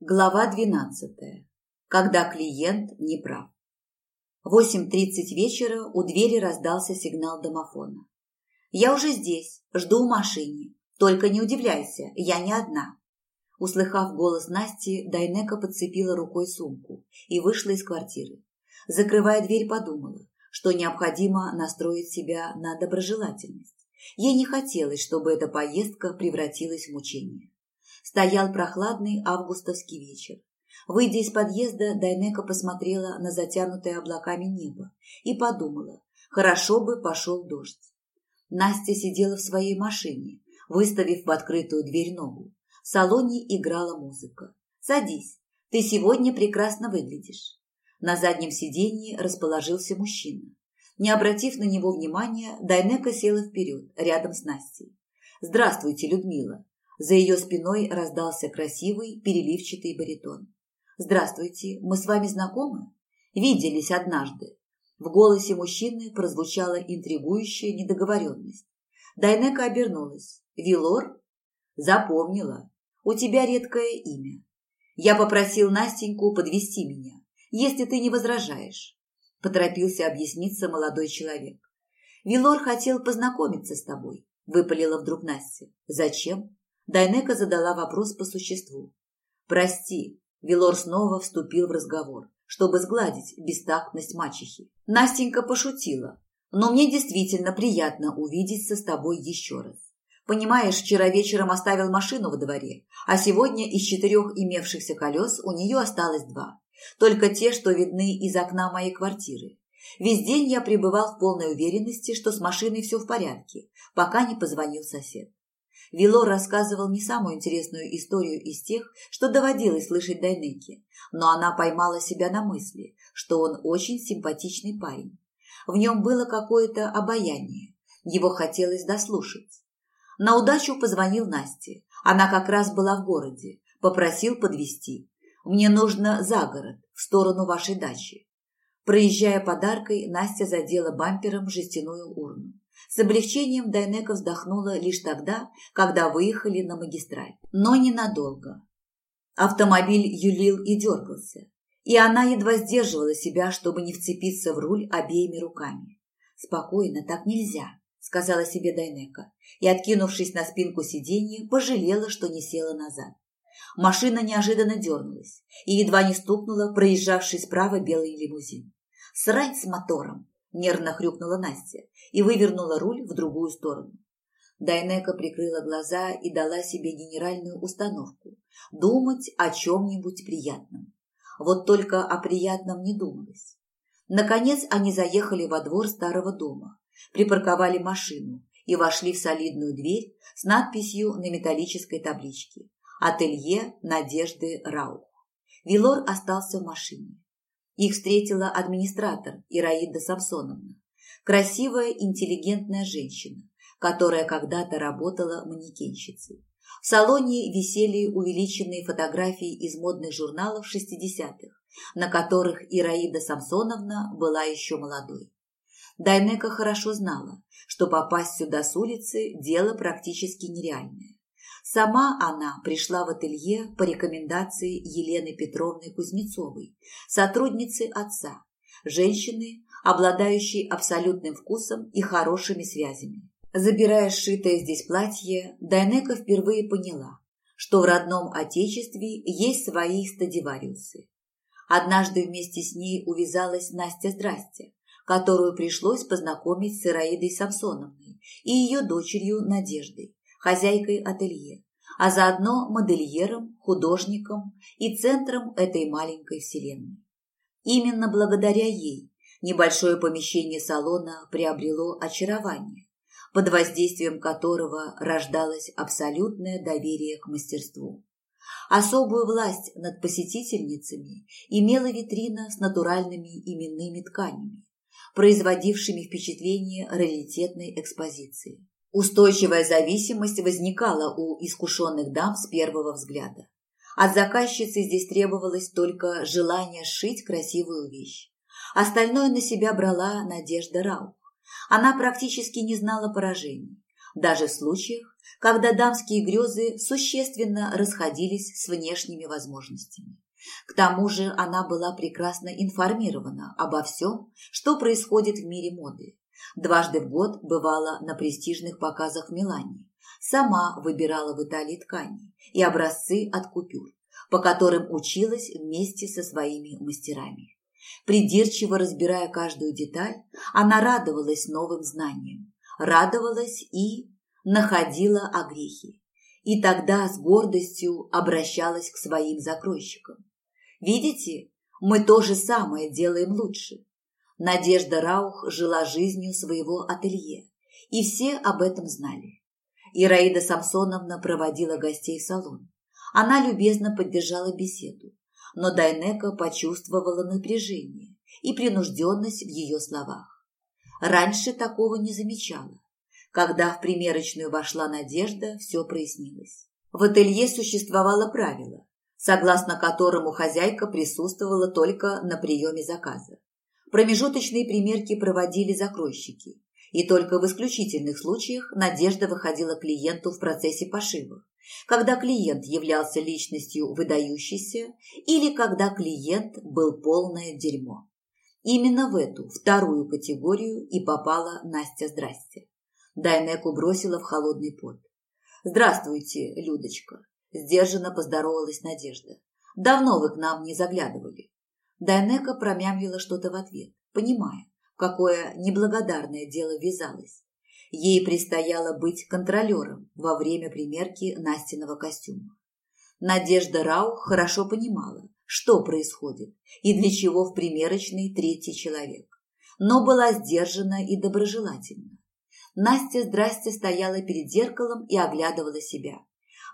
Глава 12. Когда клиент не прав. В 8.30 вечера у двери раздался сигнал домофона. «Я уже здесь, жду в машине. Только не удивляйся, я не одна». Услыхав голос Насти, Дайнека подцепила рукой сумку и вышла из квартиры. Закрывая дверь, подумала, что необходимо настроить себя на доброжелательность. Ей не хотелось, чтобы эта поездка превратилась в мучение. Стоял прохладный августовский вечер. Выйдя из подъезда, Дайнека посмотрела на затянутое облаками небо и подумала, хорошо бы пошел дождь. Настя сидела в своей машине, выставив в открытую дверь ногу. В салоне играла музыка. «Садись, ты сегодня прекрасно выглядишь». На заднем сиденье расположился мужчина. Не обратив на него внимания, Дайнека села вперед, рядом с Настей. «Здравствуйте, Людмила. За ее спиной раздался красивый переливчатый баритон. «Здравствуйте, мы с вами знакомы? Виделись однажды». В голосе мужчины прозвучала интригующая недоговоренность. Дайнека обернулась. «Вилор?» «Запомнила. У тебя редкое имя. Я попросил Настеньку подвести меня, если ты не возражаешь», – поторопился объясниться молодой человек. «Вилор хотел познакомиться с тобой», – выпалила вдруг Настя. «Зачем?» Дайнека задала вопрос по существу. «Прости», – Вилор снова вступил в разговор, чтобы сгладить бестактность мачехи. Настенька пошутила, но мне действительно приятно увидеться с тобой еще раз. Понимаешь, вчера вечером оставил машину во дворе, а сегодня из четырех имевшихся колес у нее осталось два. Только те, что видны из окна моей квартиры. Весь день я пребывал в полной уверенности, что с машиной все в порядке, пока не позвонил сосед. Вилор рассказывал не самую интересную историю из тех, что доводилось слышать Дайнеке, но она поймала себя на мысли, что он очень симпатичный парень. В нем было какое-то обаяние, его хотелось дослушать. На удачу позвонил Насте, она как раз была в городе, попросил подвести. «Мне нужно за город, в сторону вашей дачи». Проезжая подаркой, Настя задела бампером жестяную урну. С облегчением Дайнека вздохнула лишь тогда, когда выехали на магистраль. Но ненадолго. Автомобиль юлил и дергался, и она едва сдерживала себя, чтобы не вцепиться в руль обеими руками. «Спокойно, так нельзя», — сказала себе Дайнека, и, откинувшись на спинку сиденья, пожалела, что не села назад. Машина неожиданно дернулась и едва не стукнула проезжавший справа белый лимузин. «Срань с мотором!» Нервно хрюкнула Настя и вывернула руль в другую сторону. Дайнека прикрыла глаза и дала себе генеральную установку – думать о чем-нибудь приятном. Вот только о приятном не думалось. Наконец они заехали во двор старого дома, припарковали машину и вошли в солидную дверь с надписью на металлической табличке «Ателье Надежды Раух». Вилор остался в машине. Их встретила администратор Ираида Самсоновна, красивая, интеллигентная женщина, которая когда-то работала манекенщицей. В салоне висели увеличенные фотографии из модных журналов 60-х, на которых Ираида Самсоновна была еще молодой. Дайнека хорошо знала, что попасть сюда с улицы – дело практически нереальное. Сама она пришла в ателье по рекомендации Елены Петровны Кузнецовой, сотрудницы отца, женщины, обладающей абсолютным вкусом и хорошими связями. Забирая сшитое здесь платье, Дайнека впервые поняла, что в родном отечестве есть свои стадивариусы. Однажды вместе с ней увязалась Настя Здрасте, которую пришлось познакомить с Ираидой Самсоновной и ее дочерью Надеждой хозяйкой ателье, а заодно модельером, художником и центром этой маленькой вселенной. Именно благодаря ей небольшое помещение салона приобрело очарование, под воздействием которого рождалось абсолютное доверие к мастерству. Особую власть над посетительницами имела витрина с натуральными именными тканями, производившими впечатление раритетной экспозиции. Устойчивая зависимость возникала у искушенных дам с первого взгляда. От заказчицы здесь требовалось только желание сшить красивую вещь. Остальное на себя брала Надежда Раух. Она практически не знала поражений, даже в случаях, когда дамские грезы существенно расходились с внешними возможностями. К тому же она была прекрасно информирована обо всем, что происходит в мире моды. Дважды в год бывала на престижных показах в Милане. Сама выбирала в Италии ткани и образцы от купюр, по которым училась вместе со своими мастерами. Придирчиво разбирая каждую деталь, она радовалась новым знаниям, радовалась и находила огрехи. И тогда с гордостью обращалась к своим закройщикам. Видите, мы то же самое делаем лучше. Надежда Раух жила жизнью своего ателье, и все об этом знали. Ираида Самсоновна проводила гостей в салон. Она любезно поддержала беседу, но Дайнека почувствовала напряжение и принужденность в ее словах. Раньше такого не замечала. Когда в примерочную вошла Надежда, все прояснилось. В ателье существовало правило, согласно которому хозяйка присутствовала только на приеме заказа. Промежуточные примерки проводили закройщики, и только в исключительных случаях Надежда выходила клиенту в процессе пошива, когда клиент являлся личностью выдающейся или когда клиент был полное дерьмо. Именно в эту, вторую категорию и попала Настя Здрасте. Дайнеку бросила в холодный пот. «Здравствуйте, Людочка. Сдержанно поздоровалась Надежда. «Давно вы к нам не заглядывали». Дайнека промямлила что-то в ответ, понимая, какое неблагодарное дело ввязалось. Ей предстояло быть контролером во время примерки Настиного костюма. Надежда Рау хорошо понимала, что происходит и для чего в примерочной третий человек, но была сдержана и доброжелательна. Настя здрасте стояла перед зеркалом и оглядывала себя.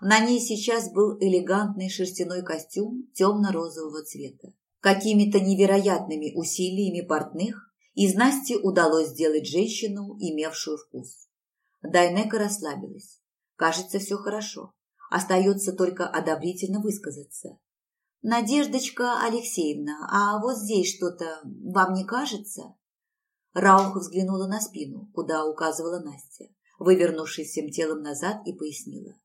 На ней сейчас был элегантный шерстяной костюм темно-розового цвета. Какими-то невероятными усилиями портных из Насти удалось сделать женщину, имевшую вкус. Дайнека расслабилась. Кажется, все хорошо. Остается только одобрительно высказаться. «Надеждочка Алексеевна, а вот здесь что-то вам не кажется?» Раух взглянула на спину, куда указывала Настя, вывернувшись всем телом назад и пояснила.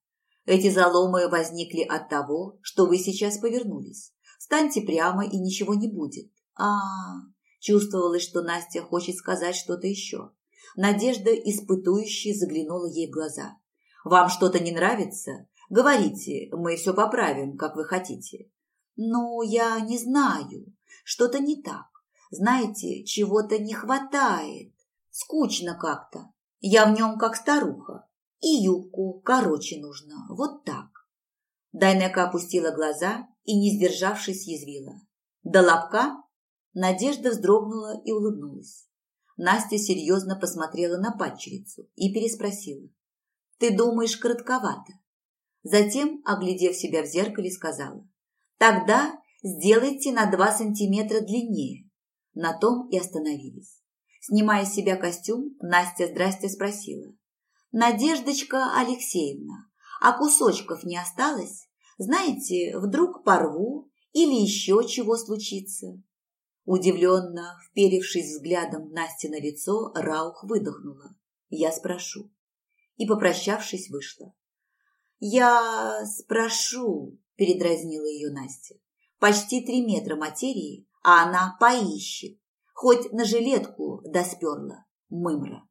Эти заломы возникли от того, что вы сейчас повернулись. Станьте прямо, и ничего не будет. А, -а, -а. чувствовалось, что Настя хочет сказать что-то еще. Надежда испытующе заглянула ей в глаза. Вам что-то не нравится? Говорите, мы все поправим, как вы хотите. Ну, я не знаю. Что-то не так. Знаете, чего-то не хватает. Скучно как-то. Я в нем как старуха. И юбку короче нужно, вот так. Дайнека опустила глаза и, не сдержавшись, язвила. До лобка Надежда вздрогнула и улыбнулась. Настя серьезно посмотрела на падчерицу и переспросила. «Ты думаешь, коротковато?» Затем, оглядев себя в зеркале, сказала. «Тогда сделайте на два сантиметра длиннее». На том и остановились. Снимая с себя костюм, Настя здрасте спросила. «Надеждочка Алексеевна, а кусочков не осталось? Знаете, вдруг порву или еще чего случится?» Удивленно, вперевшись взглядом Насти на лицо, Раух выдохнула. «Я спрошу». И, попрощавшись, вышла. «Я спрошу», – передразнила ее Настя. «Почти три метра материи, а она поищет. Хоть на жилетку досперла, мымра».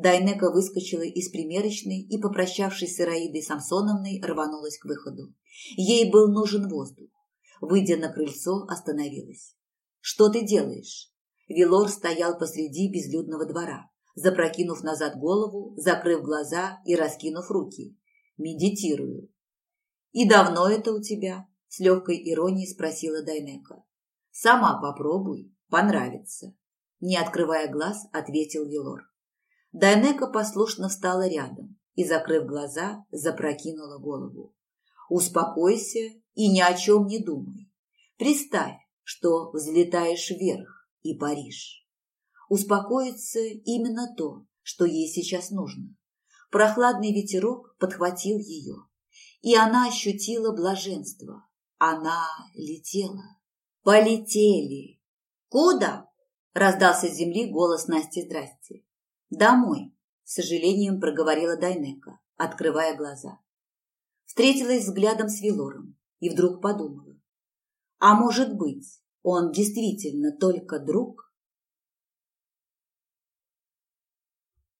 Дайнека выскочила из примерочной и, попрощавшись с Ираидой Самсоновной, рванулась к выходу. Ей был нужен воздух. Выйдя на крыльцо, остановилась. «Что ты делаешь?» Вилор стоял посреди безлюдного двора, запрокинув назад голову, закрыв глаза и раскинув руки. «Медитирую». «И давно это у тебя?» – с легкой иронией спросила Дайнека. «Сама попробуй, понравится». Не открывая глаз, ответил Вилор. Дайнека послушно встала рядом и, закрыв глаза, запрокинула голову. «Успокойся и ни о чем не думай. Представь, что взлетаешь вверх и паришь. Успокоиться именно то, что ей сейчас нужно. Прохладный ветерок подхватил ее, и она ощутила блаженство. Она летела. Полетели. Куда? Раздался с земли голос Насти «Здрасте». «Домой», – с сожалением проговорила Дайнека, открывая глаза. Встретилась взглядом с Велором и вдруг подумала. А может быть, он действительно только друг?